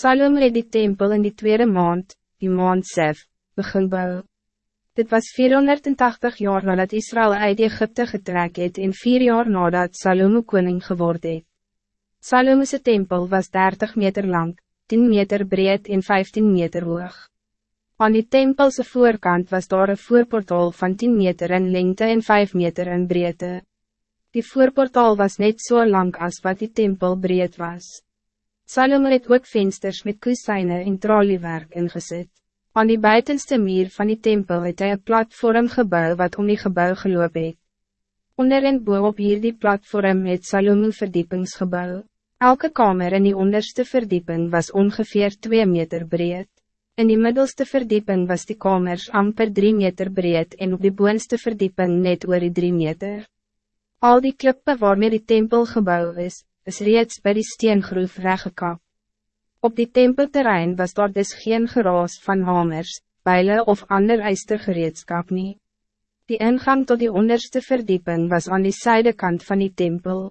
Salome het die tempel in die tweede maand, die maand Sef, begin bou. Dit was 480 jaar nadat Israël uit Egypte getrek het en vier jaar nadat Salome koning geworden het. Salome's tempel was 30 meter lang, 10 meter breed en 15 meter hoog. Aan die tempelse voorkant was daar een voorportaal van 10 meter in lengte en 5 meter in breedte. Die voorportaal was net zo so lang als wat die tempel breed was. Salome het ook vensters met kusijne en traliewerk ingezet. Aan die buitenste muur van die tempel het hy een platform gebouw wat om die gebouw geloop het. Onder en boe op hier die platform het Salome verdiepingsgebouw. Elke kamer in die onderste verdieping was ongeveer 2 meter breed. In die middelste verdieping was die kamers amper 3 meter breed en op die boonste verdieping net oor die 3 meter. Al die klippe waarmee die tempel gebouw is, is reeds bij die steengroef reggekap. Op die tempelterrein was daar dus geen geraas van hamers, pijlen of ander ijstergereedskap nie. Die ingang tot die onderste verdieping was aan die zijdekant van die tempel.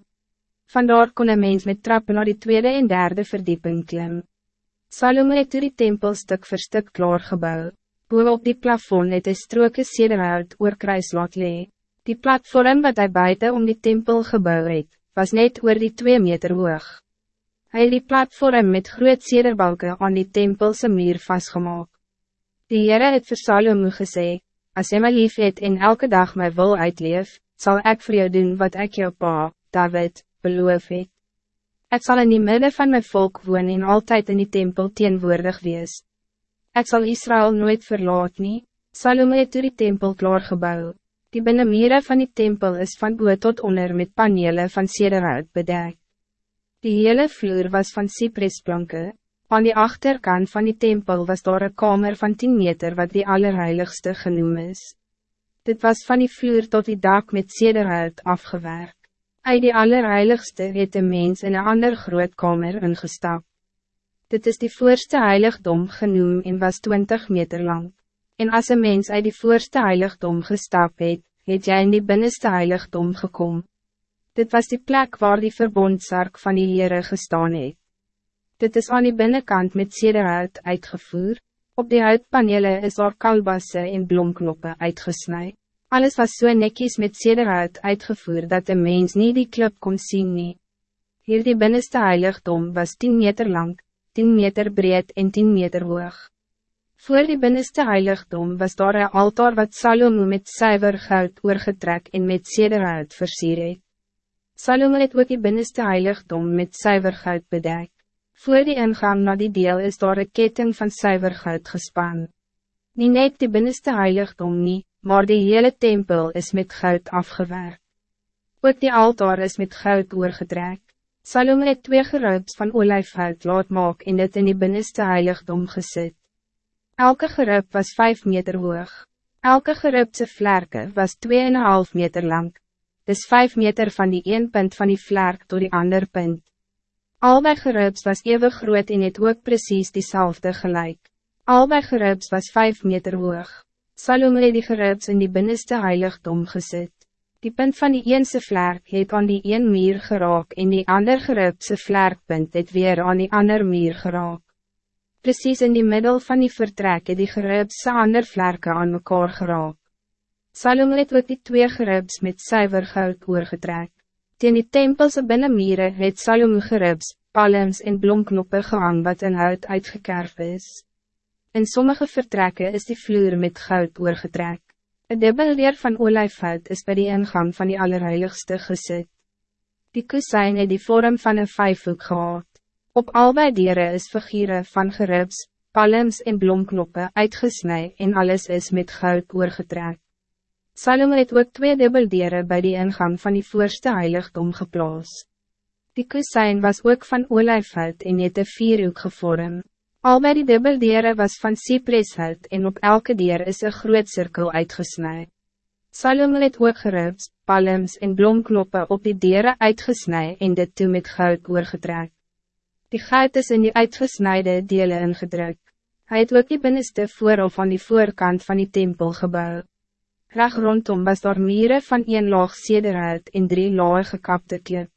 Vandaar kon een mens met trappen naar die tweede en derde verdieping klim. Salome het die tempel stuk voor stuk klaargebouw. Boven op die plafond het hy stroke sederhout oor kruis laat lee. Die platform wat hij buiten om die tempel gebouw het, was net oor die twee meter hoog. Hij het die platform met groot sederbalken aan die tempelse muur vastgemaakt. Die Heere het vir Salome gesê, as jy my lief het en elke dag my wil uitleef, zal ik voor jou doen wat ik jou pa, David, beloof het. Ek sal in die midden van mijn volk woon en altijd in die tempel teenwoordig wees. Ek sal Israël nooit verlaat nie, Salome het die tempel klaargebouw. Die binnenmere van die tempel is van boe tot onder met panelen van sederhout bedek. Die hele vloer was van cypresplanken. Aan die achterkant van die tempel was daar een kamer van 10 meter wat die allerheiligste genoem is. Dit was van die vloer tot die dak met sederhout afgewerkt. Uit die allerheiligste het een mens in een ander groot kamer ingestap. Dit is die voorste heiligdom genoem en was 20 meter lang. En als een mens uit die voorste heiligdom gestap het, het jy in die binnenste heiligdom gekom. Dit was die plek waar die verbondsark van die Heere gestaan het. Dit is aan die binnenkant met sederhout uitgevoer, op die houtpanele is daar kalbasse en blomknoppen uitgesnijd. Alles was so netjes met sederhout uitgevoerd dat de mens niet die club kon zien. Nie. Hier die binnenste heiligdom was 10 meter lang, 10 meter breed en 10 meter hoog. Voor die binnenste heiligdom was daar een altaar wat Salomo met zuiver goud oorgetrek en met sederhout versier het. Salomo het ook die binnenste heiligdom met zuiver goud bedek. Voor die ingang naar die deel is daar een ketting van zuiver goud gespan. Nie net die binnenste heiligdom nie, maar die hele tempel is met goud afgewerkt. Ook die altaar is met goud oorgetrek. Salome het twee gerups van olijfhout laat maak en dit in die binnenste heiligdom gezet. Elke gerup was vijf meter hoog. Elke gerupse vlerke was 2,5 meter lang. Dus vijf meter van die een punt van die vlerk tot die ander punt. Albei gerups was even groot en het ook precies diezelfde gelijk. Albei gerups was vijf meter hoog. Salome het die geribs in die binnenste heiligdom gezet. Die punt van die eense vlerk het aan die een muur geraak en die ander geribse vlerkpunt het weer aan die ander muur geraak. Precies in die middel van die vertrek het die geribse ander vlerke aan mekaar geraak. Salome het ook die twee geribs met zuiver goud oorgetrek. Tegen die tempelse binnenmure het Salome geribs, palms en blomknoppen gehang wat in hout uitgekerf is. In sommige vertrekken is die vloer met goud oorgetrek. Een dubbelleer van olijfhout is bij die ingang van die allerheiligste gezet. Die kusijn het die vorm van een vijfhoek gehad. Op albei dieren is figure van geribs, palms en blomknoppen uitgesnij en alles is met goud oorgetrek. Salome het ook twee dubbeldieren bij die ingang van die voorste heiligdom geplaas. Die kusijn was ook van olijfhout en het een vierhoek gevormd. Al bij die dubbeldieren was van cypreshout en op elke dier is een groot cirkel uitgesnijd. Salome het ook geribs, palms en blomknoppen op die dieren uitgesnijd en dit toe met goud oorgetrek. Die goud is in die uitgesnijde delen ingedrukt. Hij het ook die binnenste voorhof van die voorkant van die tempel gebouw. Reg rondom was daar mieren van een laag sederhout en drie laag gekapte klip.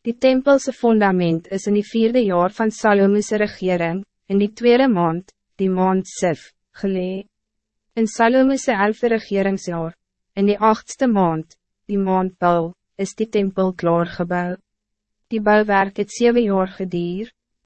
Die tempelse fundament is in die vierde jaar van Salomo's regering, in die tweede maand, die maand Sif, gelee. In Salomo's elfde regeringsjaar, in die achtste maand, die maand Bul, is die tempel klaargebouw. Die bouwwerk het zeven jaar gedierd.